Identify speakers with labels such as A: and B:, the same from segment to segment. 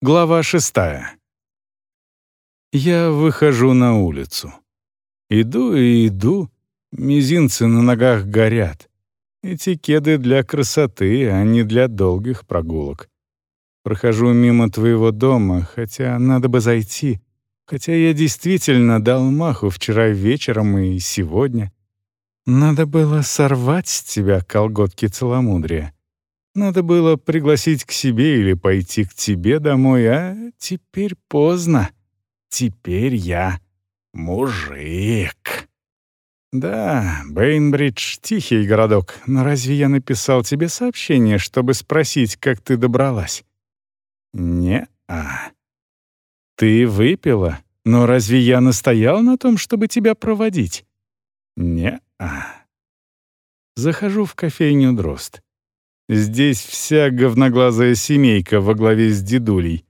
A: Глава шестая. Я выхожу на улицу. Иду и иду, мизинцы на ногах горят. Эти кеды для красоты, а не для долгих прогулок. Прохожу мимо твоего дома, хотя надо бы зайти, хотя я действительно дал маху вчера вечером и сегодня. Надо было сорвать с тебя колготки целомудрия. Надо было пригласить к себе или пойти к тебе домой, а теперь поздно. Теперь я мужик. Да, Бейнбридж — тихий городок, но разве я написал тебе сообщение, чтобы спросить, как ты добралась? Не-а. Ты выпила, но разве я настоял на том, чтобы тебя проводить? Не-а. Захожу в кофейню «Дрозд». Здесь вся говноглазая семейка во главе с дедулей.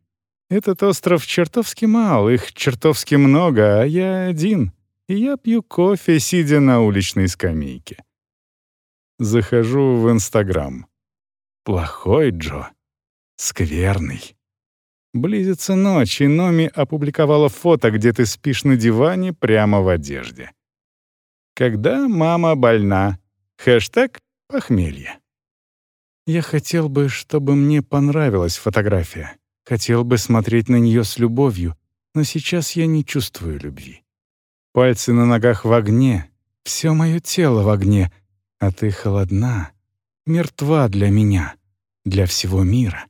A: Этот остров чертовски мал, их чертовски много, а я один. И я пью кофе, сидя на уличной скамейке. Захожу в Инстаграм. Плохой Джо. Скверный. Близится ночь, и Номи опубликовала фото, где ты спишь на диване прямо в одежде. Когда мама больна. Хэштег «похмелье». Я хотел бы, чтобы мне понравилась фотография. Хотел бы смотреть на нее с любовью, но сейчас я не чувствую любви. Пальцы на ногах в огне, все мое тело в огне, а ты холодна, мертва для меня, для всего мира.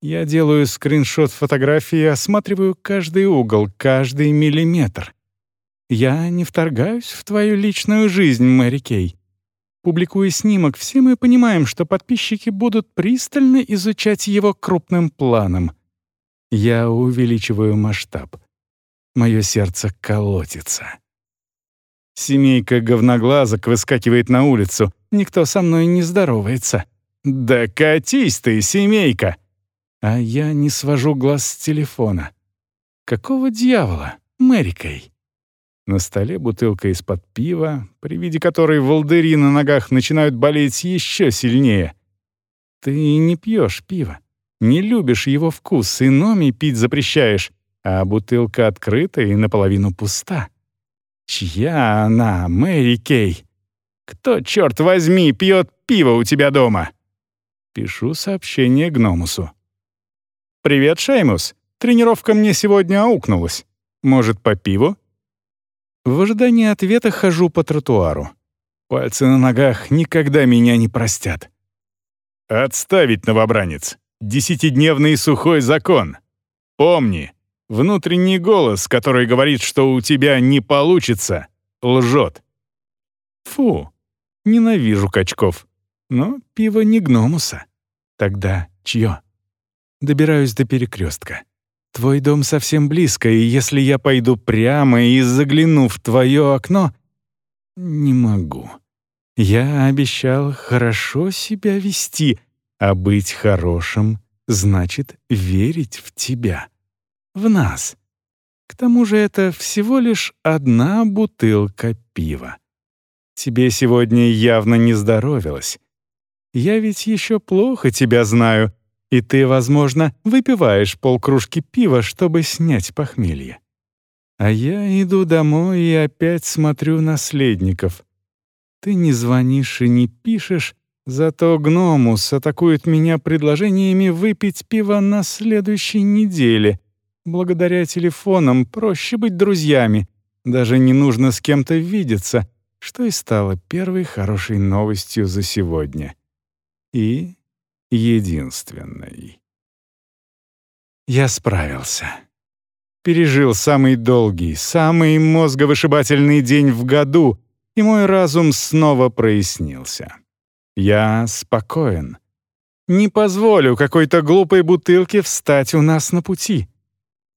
A: Я делаю скриншот фотографии и осматриваю каждый угол, каждый миллиметр. Я не вторгаюсь в твою личную жизнь, Мэри Кей. Публикуя снимок, все мы понимаем, что подписчики будут пристально изучать его крупным планом. Я увеличиваю масштаб. Мое сердце колотится. Семейка говноглазок выскакивает на улицу. Никто со мной не здоровается. «Да катись ты, семейка!» А я не свожу глаз с телефона. Какого дьявола, Мэри Кей? На столе бутылка из-под пива, при виде которой волдыри на ногах начинают болеть еще сильнее. Ты не пьешь пиво, не любишь его вкус, и номи пить запрещаешь, а бутылка открыта и наполовину пуста. Чья она, Мэри Кей? Кто, черт возьми, пьет пиво у тебя дома? Пишу сообщение Гномусу. «Привет, Шеймус. Тренировка мне сегодня аукнулась. Может, по пиву?» В ожидании ответа хожу по тротуару. Пальцы на ногах никогда меня не простят. «Отставить, новобранец! Десятидневный сухой закон! Помни, внутренний голос, который говорит, что у тебя не получится, лжет!» Фу, ненавижу качков. Но пиво не гномуса. Тогда чье? Добираюсь до перекрестка. Твой дом совсем близко, и если я пойду прямо и загляну в твое окно... Не могу. Я обещал хорошо себя вести, а быть хорошим значит верить в тебя, в нас. К тому же это всего лишь одна бутылка пива. Тебе сегодня явно не здоровилось. Я ведь еще плохо тебя знаю, и ты, возможно, выпиваешь полкружки пива, чтобы снять похмелье. А я иду домой и опять смотрю наследников. Ты не звонишь и не пишешь, зато Гномус атакует меня предложениями выпить пиво на следующей неделе. Благодаря телефонам проще быть друзьями, даже не нужно с кем-то видеться, что и стало первой хорошей новостью за сегодня. И единственной. Я справился. Пережил самый долгий, самый мозговышибательный день в году, и мой разум снова прояснился. Я спокоен. Не позволю какой-то глупой бутылке встать у нас на пути.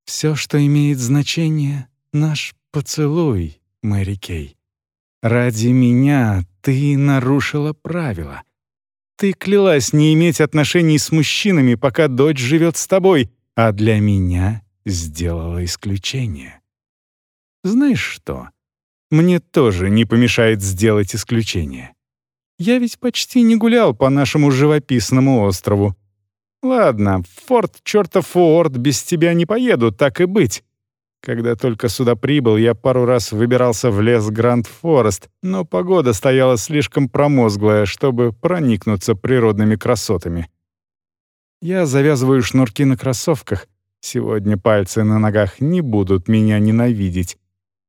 A: Все, что имеет значение — наш поцелуй, Мэри Кей. Ради меня ты нарушила правила — ты клялась не иметь отношений с мужчинами, пока дочь живет с тобой, а для меня сделала исключение. Знаешь что? Мне тоже не помешает сделать исключение. Я ведь почти не гулял по нашему живописному острову. Ладно, в форт чертов Форд без тебя не поеду, так и быть. Когда только сюда прибыл, я пару раз выбирался в лес Гранд Форест, но погода стояла слишком промозглая, чтобы проникнуться природными красотами. Я завязываю шнурки на кроссовках. Сегодня пальцы на ногах не будут меня ненавидеть.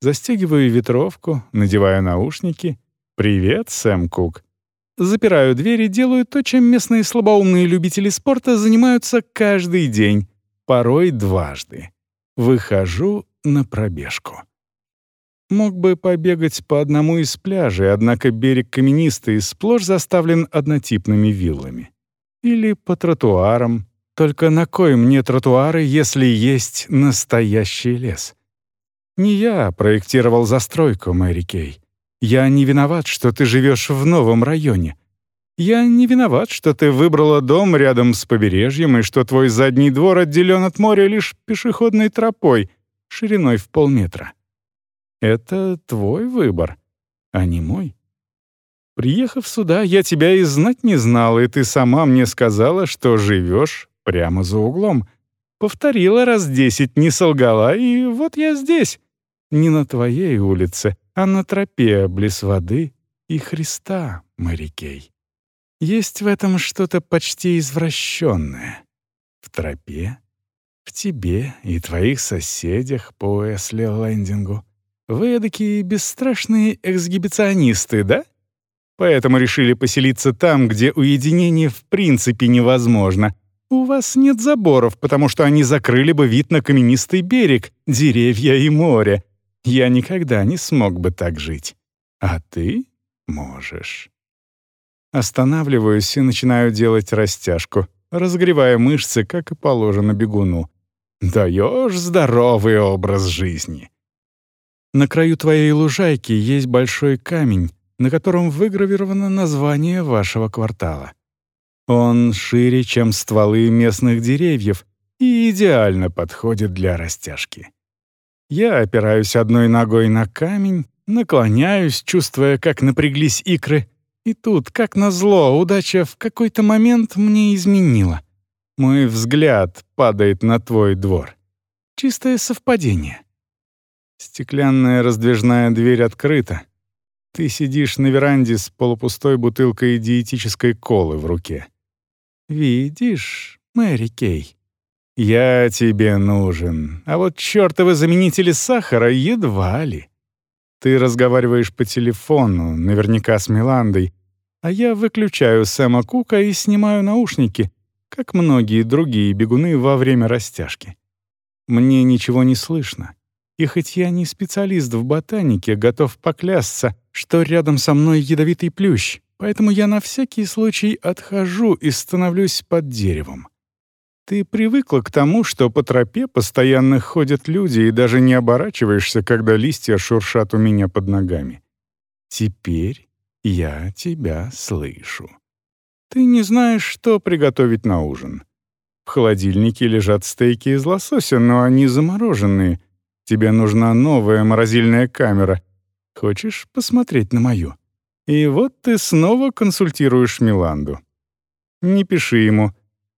A: Застегиваю ветровку, надеваю наушники. «Привет, Сэм Кук». Запираю дверь и делаю то, чем местные слабоумные любители спорта занимаются каждый день, порой дважды. Выхожу на пробежку. Мог бы побегать по одному из пляжей, однако берег каменистый сплошь заставлен однотипными виллами. Или по тротуарам. Только на кой мне тротуары, если есть настоящий лес? Не я проектировал застройку, Мэри Кей. Я не виноват, что ты живешь в новом районе. Я не виноват, что ты выбрала дом рядом с побережьем и что твой задний двор отделен от моря лишь пешеходной тропой, шириной в полметра. Это твой выбор, а не мой. Приехав сюда, я тебя и знать не знала, и ты сама мне сказала, что живешь прямо за углом. Повторила раз десять, не солгала, и вот я здесь. Не на твоей улице, а на тропе близ воды и Христа, Марикей. Есть в этом что-то почти извращенное. В тропе, в тебе и твоих соседях по Эсли-Лендингу. Вы такие бесстрашные эксгибиционисты, да? Поэтому решили поселиться там, где уединение в принципе невозможно. У вас нет заборов, потому что они закрыли бы вид на каменистый берег, деревья и море. Я никогда не смог бы так жить. А ты можешь. Останавливаюсь и начинаю делать растяжку, разогревая мышцы, как и положено бегуну. Даешь здоровый образ жизни. На краю твоей лужайки есть большой камень, на котором выгравировано название вашего квартала. Он шире, чем стволы местных деревьев, и идеально подходит для растяжки. Я опираюсь одной ногой на камень, наклоняюсь, чувствуя, как напряглись икры, и тут, как назло, удача в какой-то момент мне изменила. Мой взгляд падает на твой двор. Чистое совпадение. Стеклянная раздвижная дверь открыта. Ты сидишь на веранде с полупустой бутылкой диетической колы в руке. Видишь, Мэри Кей, я тебе нужен, а вот чертовы заменители сахара едва ли. Ты разговариваешь по телефону, наверняка с Миландой, а я выключаю Сэма Кука и снимаю наушники, как многие другие бегуны во время растяжки. Мне ничего не слышно. И хоть я не специалист в ботанике, готов поклясться, что рядом со мной ядовитый плющ, поэтому я на всякий случай отхожу и становлюсь под деревом. Ты привыкла к тому, что по тропе постоянно ходят люди и даже не оборачиваешься, когда листья шуршат у меня под ногами. Теперь я тебя слышу. Ты не знаешь, что приготовить на ужин. В холодильнике лежат стейки из лосося, но они замороженные. Тебе нужна новая морозильная камера. Хочешь посмотреть на мою? И вот ты снова консультируешь Миланду. Не пиши ему —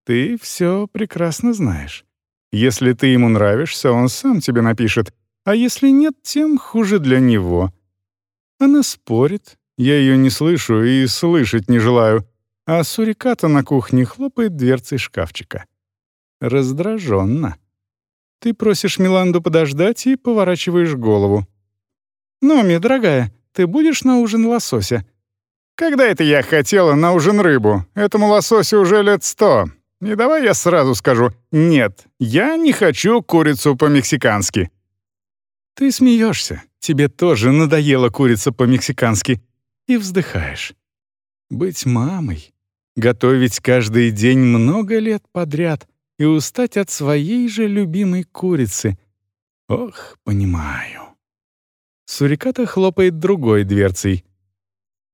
A: ты все прекрасно знаешь. Если ты ему нравишься, он сам тебе напишет, а если нет, тем хуже для него. Она спорит, я ее не слышу и слышать не желаю, а суриката на кухне хлопает дверцей шкафчика. Раздраженно. Ты просишь Миланду подождать и поворачиваешь голову. «Номи, дорогая, ты будешь на ужин лосося?» «Когда это я хотела на ужин рыбу? Этому лососю уже лет сто. И давай я сразу скажу, нет, я не хочу курицу по-мексикански». Ты смеешься, тебе тоже надоела курица по-мексикански, и вздыхаешь. Быть мамой, готовить каждый день много лет подряд и устать от своей же любимой курицы. Ох, понимаю. Суриката хлопает другой дверцей.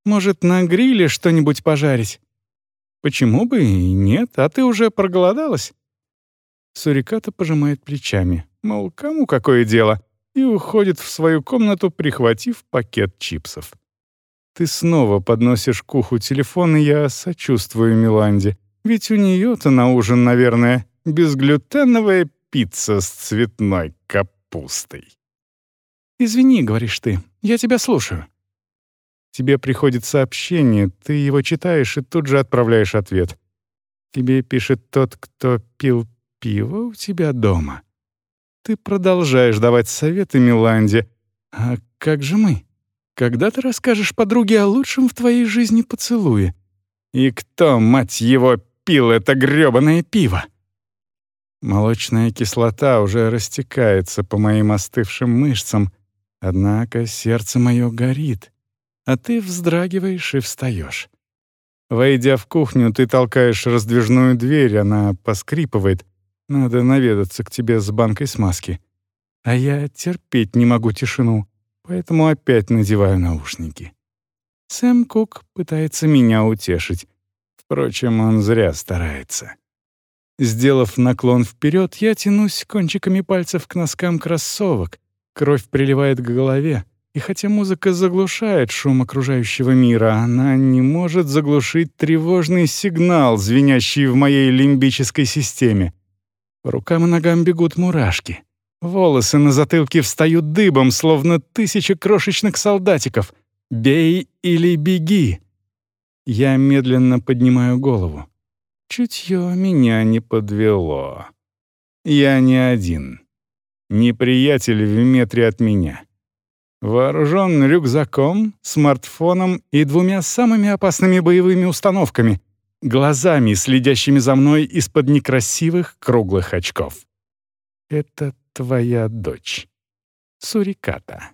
A: «Может, на гриле что-нибудь пожарить?» Почему бы и нет, а ты уже проголодалась?» Суриката пожимает плечами, мол, кому какое дело, и уходит в свою комнату, прихватив пакет чипсов. Ты снова подносишь к уху телефон, и я сочувствую Миланде. Ведь у нее-то на ужин, наверное, безглютеновая пицца с цветной капустой.
B: «Извини», — говоришь ты, — «я тебя слушаю».
A: Тебе приходит сообщение, ты его читаешь и тут же отправляешь ответ. Тебе пишет тот, кто пил пиво у тебя дома. Ты продолжаешь давать советы Миланде. А как же мы? Когда ты расскажешь подруге о лучшем в твоей жизни поцелуе? И кто, мать его, пил это грёбаное пиво? Молочная кислота уже растекается по моим остывшим мышцам, однако сердце мое горит а ты вздрагиваешь и встаешь. Войдя в кухню, ты толкаешь раздвижную дверь, она поскрипывает. Надо наведаться к тебе с банкой смазки. А я терпеть не могу тишину, поэтому опять надеваю наушники. Сэм Кук пытается меня утешить. Впрочем, он зря старается. Сделав наклон вперед, я тянусь кончиками пальцев к носкам кроссовок. Кровь приливает к голове. И хотя музыка заглушает шум окружающего мира, она не может заглушить тревожный сигнал, звенящий в моей лимбической системе. По рукам и ногам бегут мурашки. Волосы на затылке встают дыбом, словно тысяча крошечных солдатиков. «Бей или беги!» Я медленно поднимаю голову. Чутье меня не подвело. Я не один. Неприятель в метре от меня. Вооружен рюкзаком, смартфоном и двумя самыми опасными боевыми установками — глазами, следящими за мной из-под некрасивых круглых очков. Это твоя дочь. Суриката.